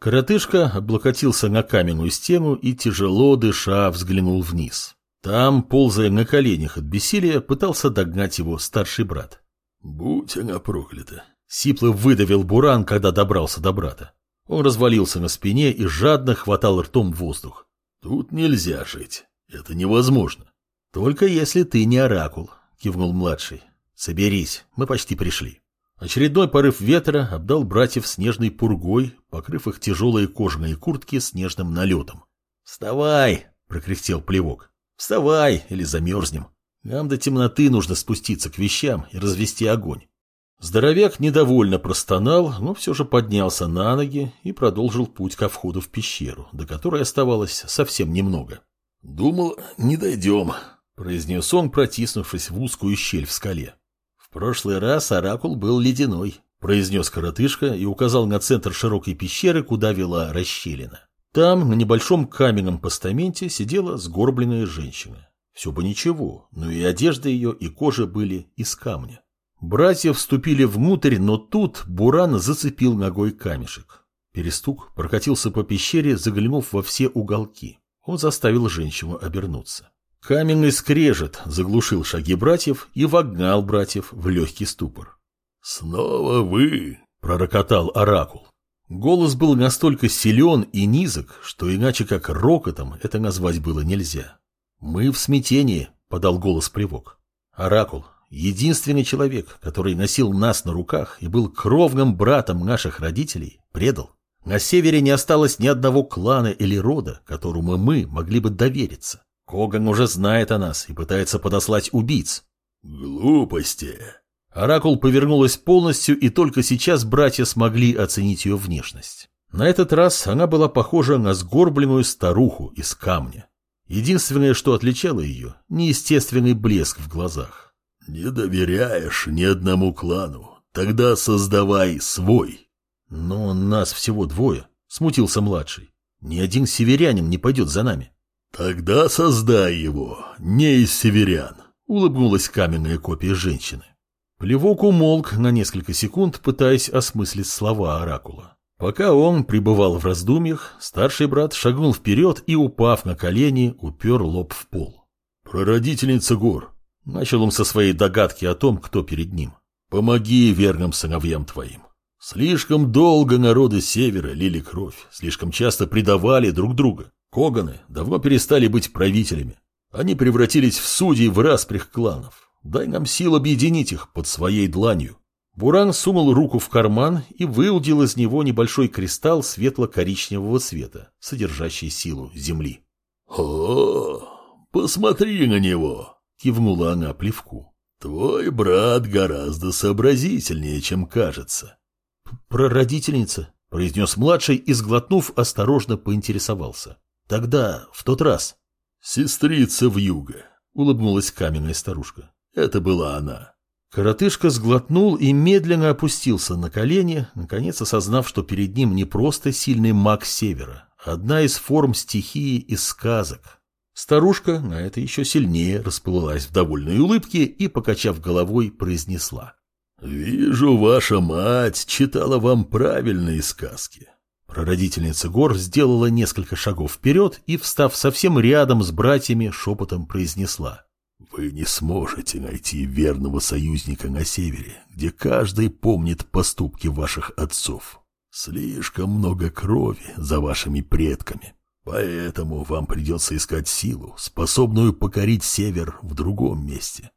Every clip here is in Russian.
Коротышка облокотился на каменную стену и, тяжело дыша, взглянул вниз. Там, ползая на коленях от бессилия, пытался догнать его старший брат. «Будь она проклята!» Сипло выдавил Буран, когда добрался до брата. Он развалился на спине и жадно хватал ртом воздух. «Тут нельзя жить. Это невозможно». «Только если ты не оракул», — кивнул младший. «Соберись, мы почти пришли». Очередной порыв ветра обдал братьев снежной пургой, покрыв их тяжелые кожаные куртки снежным налетом. «Вставай!» — прокряхтел плевок. «Вставай, или замерзнем. Нам до темноты нужно спуститься к вещам и развести огонь». Здоровяк недовольно простонал, но все же поднялся на ноги и продолжил путь ко входу в пещеру, до которой оставалось совсем немного. «Думал, не дойдем», — произнес он, протиснувшись в узкую щель в скале. Прошлый раз оракул был ледяной, произнес коротышка и указал на центр широкой пещеры, куда вела расщелина. Там, на небольшом каменном постаменте, сидела сгорбленная женщина. Все бы ничего, но и одежда ее, и кожа были из камня. Братья вступили внутрь, но тут Буран зацепил ногой камешек. Перестук прокатился по пещере, заглянув во все уголки. Он заставил женщину обернуться. Каменный скрежет заглушил шаги братьев и вогнал братьев в легкий ступор. «Снова вы!» — пророкотал оракул. Голос был настолько силен и низок, что иначе как рокотом это назвать было нельзя. «Мы в смятении», — подал голос плевок. «Оракул, единственный человек, который носил нас на руках и был кровным братом наших родителей, предал. На севере не осталось ни одного клана или рода, которому мы могли бы довериться. Коган уже знает о нас и пытается подослать убийц. Глупости. Оракул повернулась полностью, и только сейчас братья смогли оценить ее внешность. На этот раз она была похожа на сгорбленную старуху из камня. Единственное, что отличало ее – неестественный блеск в глазах. «Не доверяешь ни одному клану, тогда создавай свой». «Но нас всего двое», – смутился младший. «Ни один северянин не пойдет за нами». «Тогда создай его, не из северян», — улыбнулась каменная копия женщины. Плевок умолк на несколько секунд, пытаясь осмыслить слова оракула. Пока он пребывал в раздумьях, старший брат шагнул вперед и, упав на колени, упер лоб в пол. «Прародительница гор», — начал он со своей догадки о том, кто перед ним, — «помоги верным сыновьям твоим. Слишком долго народы севера лили кровь, слишком часто предавали друг друга. Коганы давно перестали быть правителями. Они превратились в судей в распрях кланов. Дай нам сил объединить их под своей дланью. Буран сунул руку в карман и выудил из него небольшой кристалл светло-коричневого цвета, содержащий силу земли. «О, посмотри на него!» — кивнула она плевку. «Твой брат гораздо сообразительнее, чем кажется». «Прародительница», — произнес младший и, сглотнув, осторожно поинтересовался. Тогда, в тот раз. Сестрица в юго, улыбнулась каменная старушка. Это была она. Коротышка сглотнул и медленно опустился на колени, наконец осознав, что перед ним не просто сильный маг севера, а одна из форм стихии из сказок. Старушка на это еще сильнее расплылась в довольной улыбке и, покачав головой, произнесла. «Вижу, ваша мать читала вам правильные сказки. Прародительница гор сделала несколько шагов вперед и, встав совсем рядом с братьями, шепотом произнесла. «Вы не сможете найти верного союзника на севере, где каждый помнит поступки ваших отцов. Слишком много крови за вашими предками, поэтому вам придется искать силу, способную покорить север в другом месте».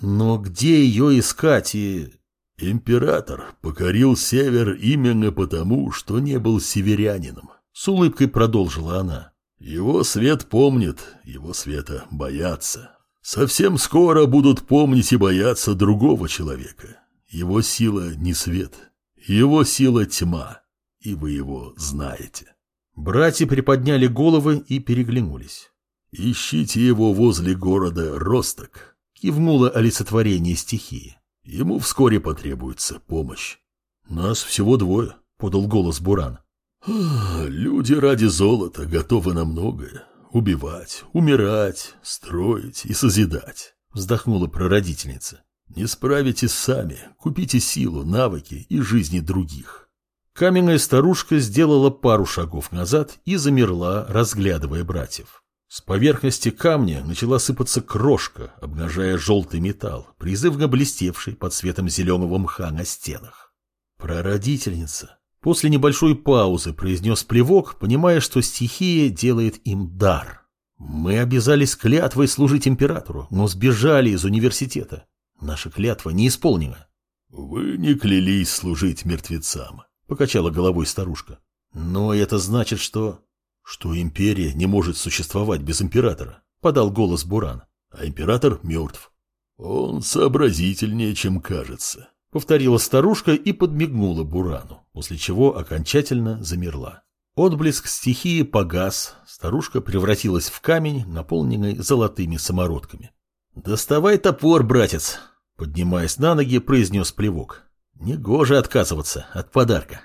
«Но где ее искать и...» Император покорил север именно потому, что не был северянином. С улыбкой продолжила она. Его свет помнит, его света боятся. Совсем скоро будут помнить и бояться другого человека. Его сила не свет, его сила тьма, и вы его знаете. Братья приподняли головы и переглянулись. «Ищите его возле города Росток», — кивнуло олицетворение стихии. Ему вскоре потребуется помощь. Нас всего двое, подал голос Буран. Люди ради золота готовы на многое. Убивать, умирать, строить и созидать, вздохнула прародительница. Не справитесь сами, купите силу, навыки и жизни других. Каменная старушка сделала пару шагов назад и замерла, разглядывая братьев. С поверхности камня начала сыпаться крошка, обнажая желтый металл, призывно блестевший под светом зеленого мха на стенах. Прародительница. После небольшой паузы произнес плевок, понимая, что стихия делает им дар. Мы обязались клятвой служить императору, но сбежали из университета. Наша клятва не исполнена. — Вы не клялись служить мертвецам, Покачала головой старушка. Но это значит, что... Что империя не может существовать без императора, подал голос Буран. А император мертв. Он сообразительнее, чем кажется. Повторила старушка и подмигнула Бурану, после чего окончательно замерла. Отблеск стихии погас, старушка превратилась в камень, наполненный золотыми самородками. «Доставай топор, братец!» Поднимаясь на ноги, произнес плевок. Негоже отказываться от подарка.